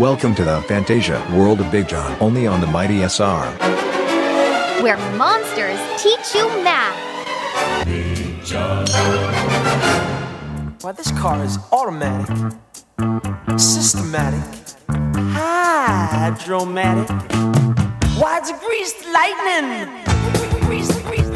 Welcome to the Fantasia world of Big John, only on the Mighty SR. Where monsters teach you math. Why, this car is automatic, systematic, hydromatic. Why, it's greased lightning. Greased, greased,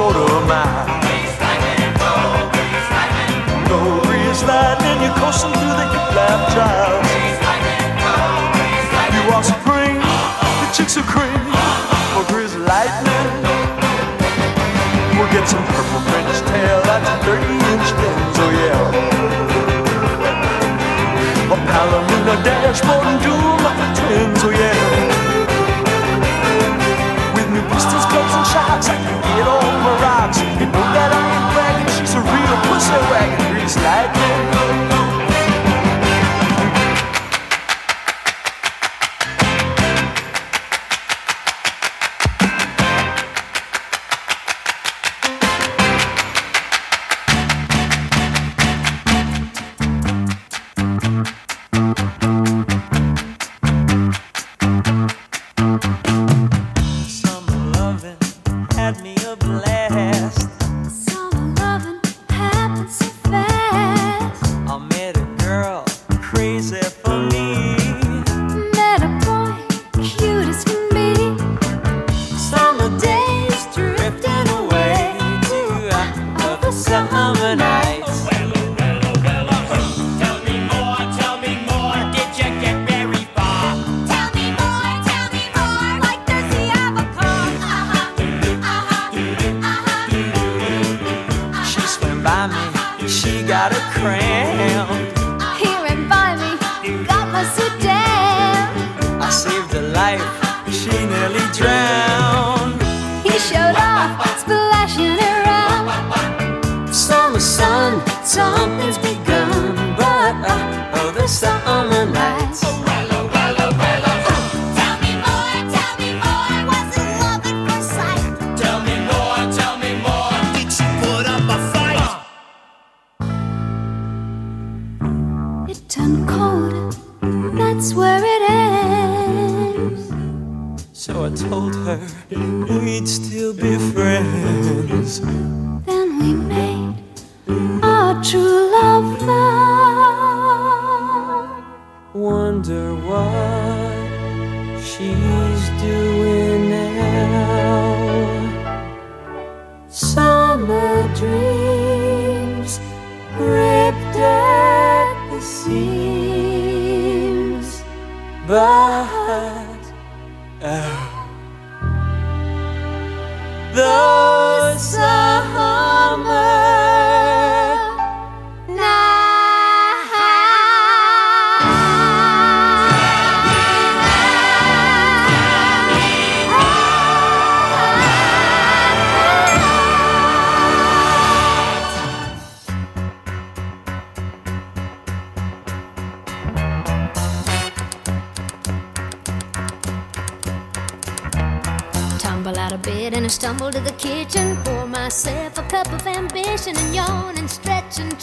burning up the quarter mile. Go grease lightning, you're coasting through the hip lap trials. You are supreme, the chicks are cream for grease lightning. We'll get some purple French tail, that's a 30 inch lens, oh yeah. A Palomino dashboard and dual muffler twins, oh yeah. Pistons, clubs, and shocks, I can get rocks. You know that I ain't bragging, she's a real pussy wagon, grease lightning. She got a cramp. Here and by me, got my suit down. I saved her life, she nearly drowned. He showed off, splashing around. Summer sun, something's begun, we'd still be friends.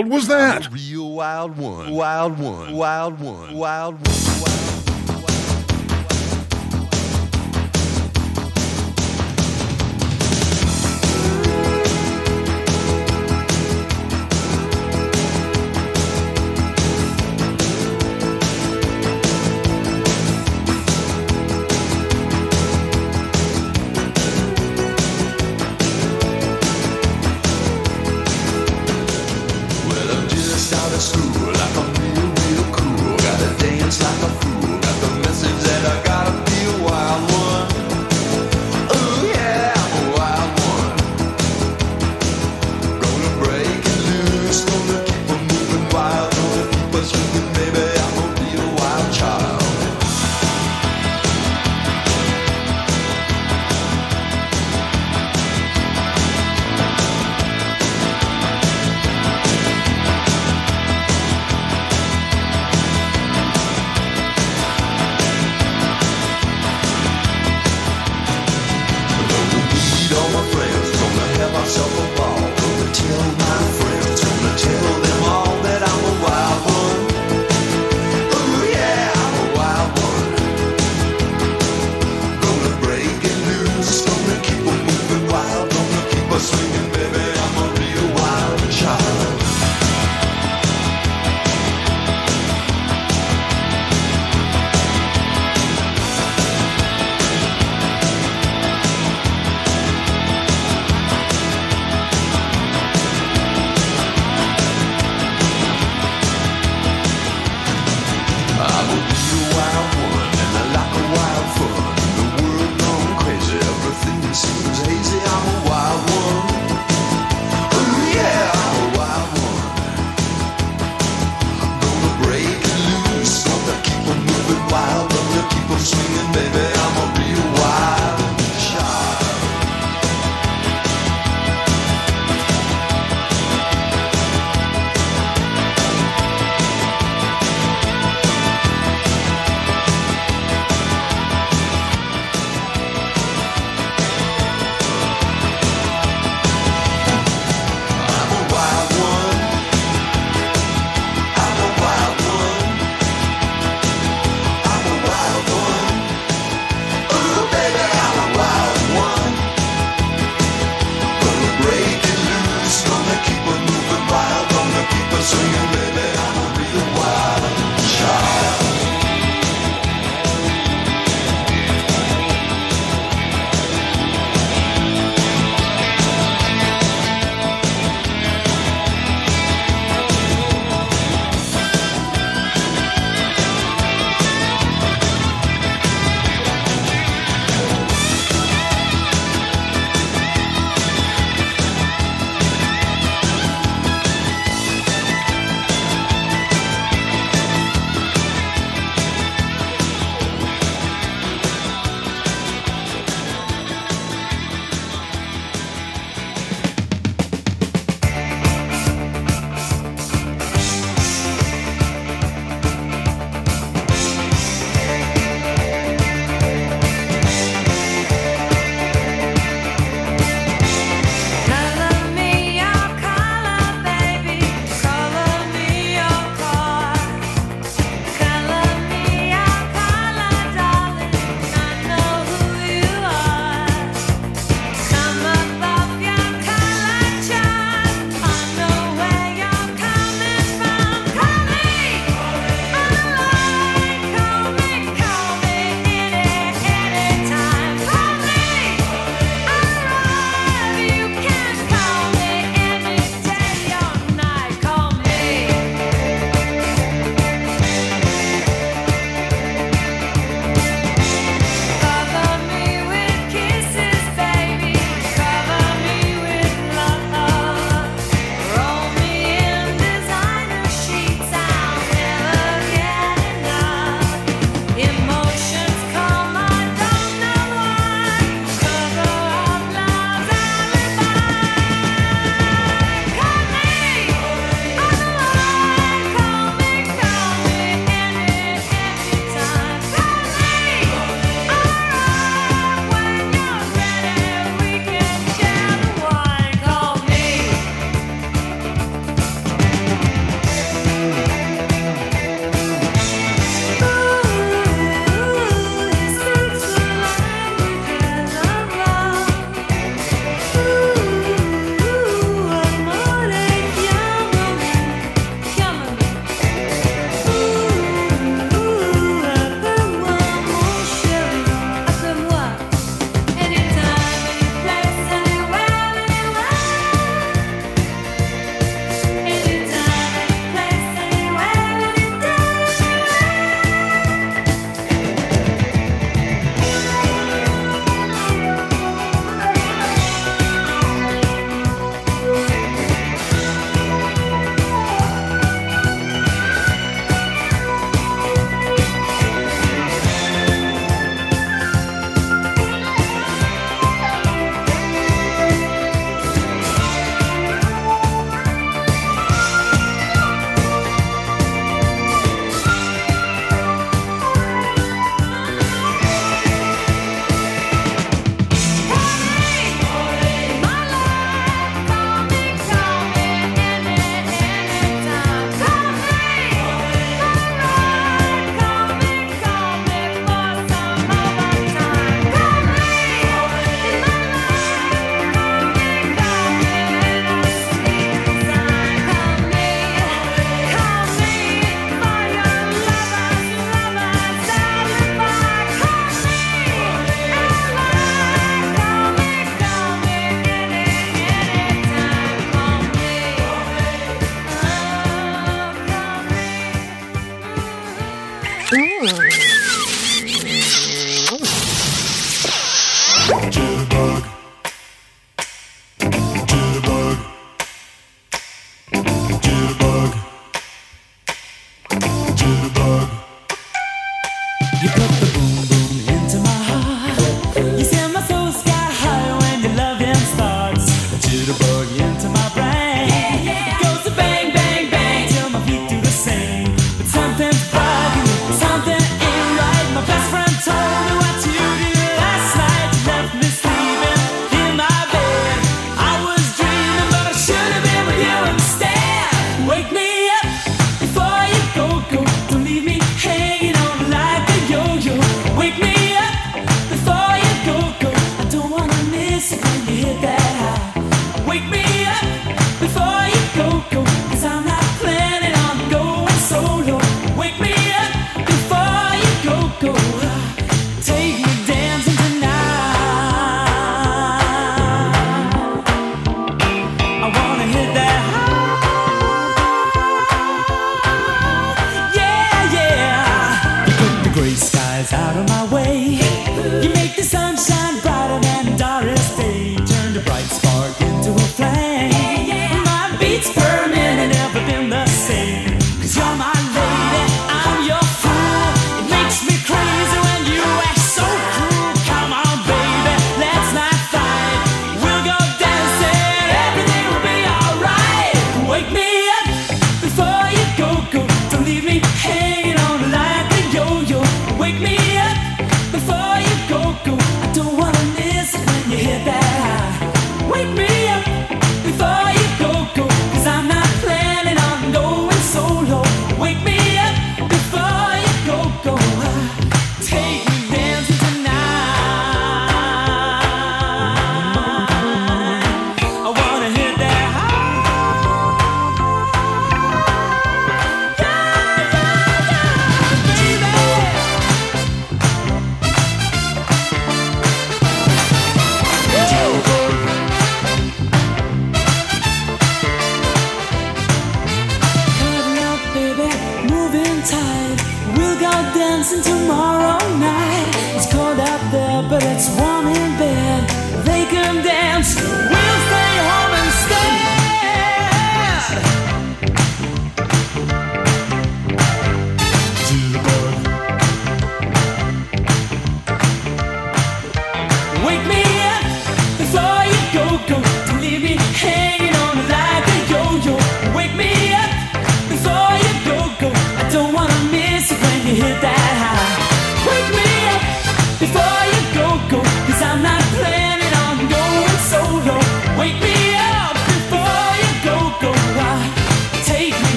wild was that? real wild one. Wild one. Wild one. Wild one.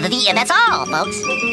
The, the, that's all, folks.